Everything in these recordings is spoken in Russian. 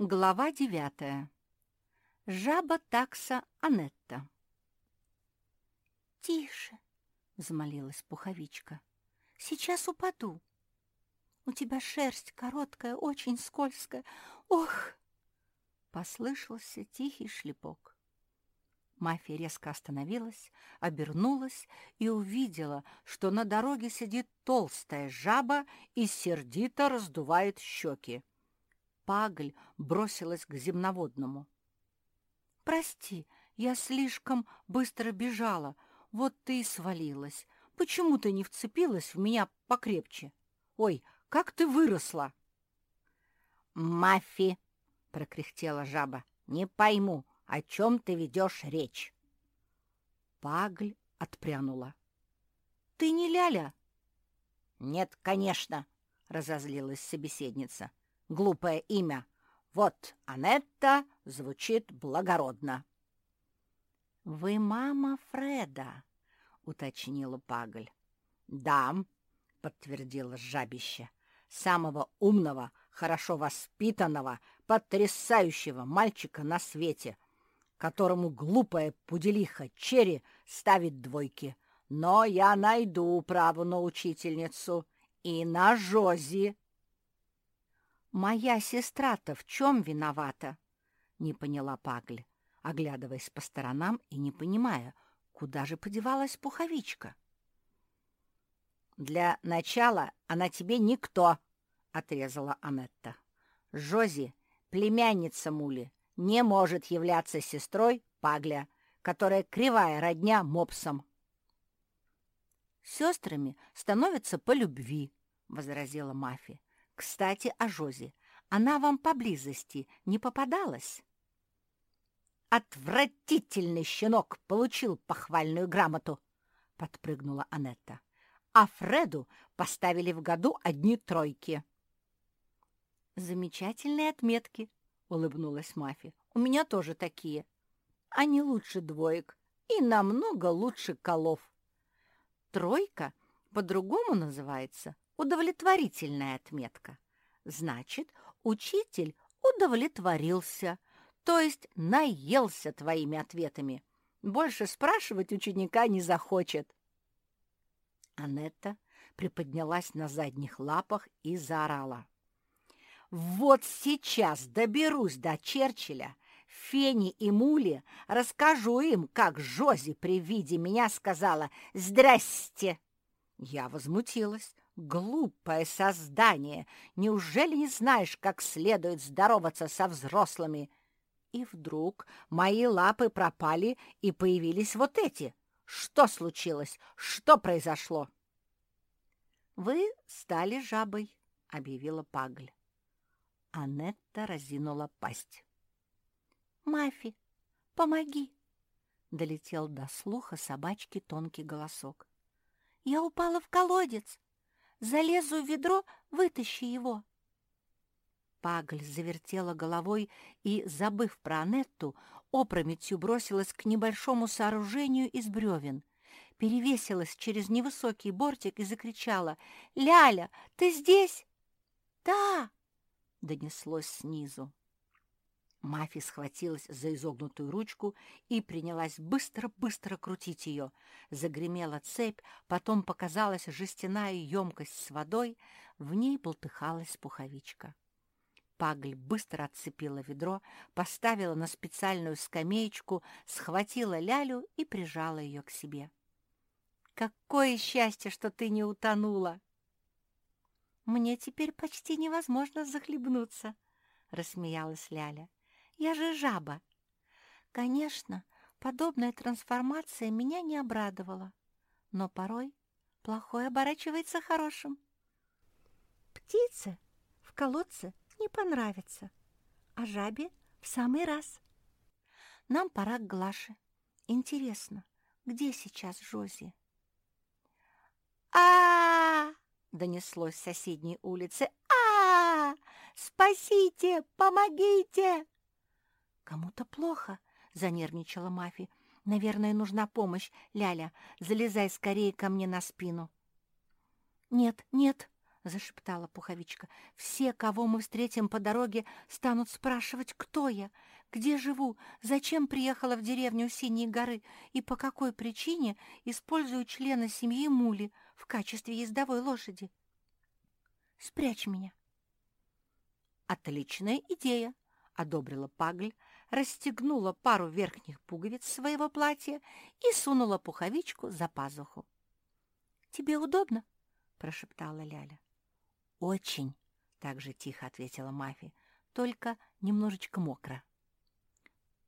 Глава девятая. Жаба такса Анетта. «Тише!» — взмолилась пуховичка. «Сейчас упаду. У тебя шерсть короткая, очень скользкая. Ох!» Послышался тихий шлепок. Мафия резко остановилась, обернулась и увидела, что на дороге сидит толстая жаба и сердито раздувает щеки. Пагль бросилась к земноводному. «Прости, я слишком быстро бежала, вот ты и свалилась. Почему ты не вцепилась в меня покрепче? Ой, как ты выросла!» «Мафи!» — прокряхтела жаба. «Не пойму, о чем ты ведешь речь?» Пагль отпрянула. «Ты не Ляля?» «Нет, конечно», — разозлилась собеседница глупое имя. Вот Анетта звучит благородно. — Вы мама Фреда, — уточнила Пагль. — Да, — подтвердила жабище, — самого умного, хорошо воспитанного, потрясающего мальчика на свете, которому глупая пуделиха Черри ставит двойки. Но я найду право на учительницу и на Жози. «Моя сестра-то в чем виновата?» — не поняла Пагль, оглядываясь по сторонам и не понимая, куда же подевалась пуховичка. «Для начала она тебе никто», — отрезала Анетта. «Жози, племянница Мули, не может являться сестрой Пагля, которая кривая родня мопсом». «Сестрами становятся по любви», — возразила Мафи. Кстати, о Жозе. Она вам поблизости не попадалась? «Отвратительный щенок получил похвальную грамоту!» — подпрыгнула Анетта. «А Фреду поставили в году одни тройки». «Замечательные отметки», — улыбнулась Мафи. «У меня тоже такие. Они лучше двоек и намного лучше колов. Тройка по-другому называется удовлетворительная отметка. Значит, учитель удовлетворился, то есть наелся твоими ответами. Больше спрашивать ученика не захочет. Анетта приподнялась на задних лапах и заорала. «Вот сейчас доберусь до Черчилля, Фени и Мули, расскажу им, как Жози при виде меня сказала «Здрасте!» Я возмутилась. Глупое создание! Неужели не знаешь, как следует здороваться со взрослыми? И вдруг мои лапы пропали, и появились вот эти. Что случилось? Что произошло? «Вы стали жабой», — объявила Пагль. Анетта разинула пасть. «Мафи, помоги!» — долетел до слуха собачки тонкий голосок. «Я упала в колодец!» Залезу в ведро, вытащи его. Пагль завертела головой и, забыв про Анетту, опрометью бросилась к небольшому сооружению из бревен, перевесилась через невысокий бортик и закричала «Ляля, ты здесь?» «Да!» — донеслось снизу. Мафи схватилась за изогнутую ручку и принялась быстро-быстро крутить ее. Загремела цепь, потом показалась жестяная емкость с водой, в ней болтыхалась пуховичка. Пагль быстро отцепила ведро, поставила на специальную скамеечку, схватила Лялю и прижала ее к себе. «Какое счастье, что ты не утонула!» «Мне теперь почти невозможно захлебнуться», — рассмеялась Ляля. Я же жаба. Конечно, подобная трансформация меня не обрадовала, но порой плохое оборачивается хорошим. Птице в колодце не понравится, а жабе в самый раз. Нам пора к Глаше. Интересно, где сейчас Жози? а, донеслось с соседней улицы. а Спасите! Помогите!» «Кому-то плохо», — занервничала Мафи. «Наверное, нужна помощь. Ляля, залезай скорее ко мне на спину». «Нет, нет», — зашептала Пуховичка. «Все, кого мы встретим по дороге, станут спрашивать, кто я, где живу, зачем приехала в деревню Синей горы и по какой причине использую члена семьи Мули в качестве ездовой лошади. Спрячь меня». «Отличная идея!» — одобрила Пагль, расстегнула пару верхних пуговиц своего платья и сунула пуховичку за пазуху. «Тебе удобно?» — прошептала Ляля. «Очень», — так же тихо ответила Мафи, — «только немножечко мокро».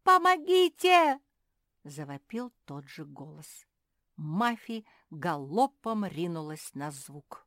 «Помогите!» — завопил тот же голос. Мафи галопом ринулась на звук.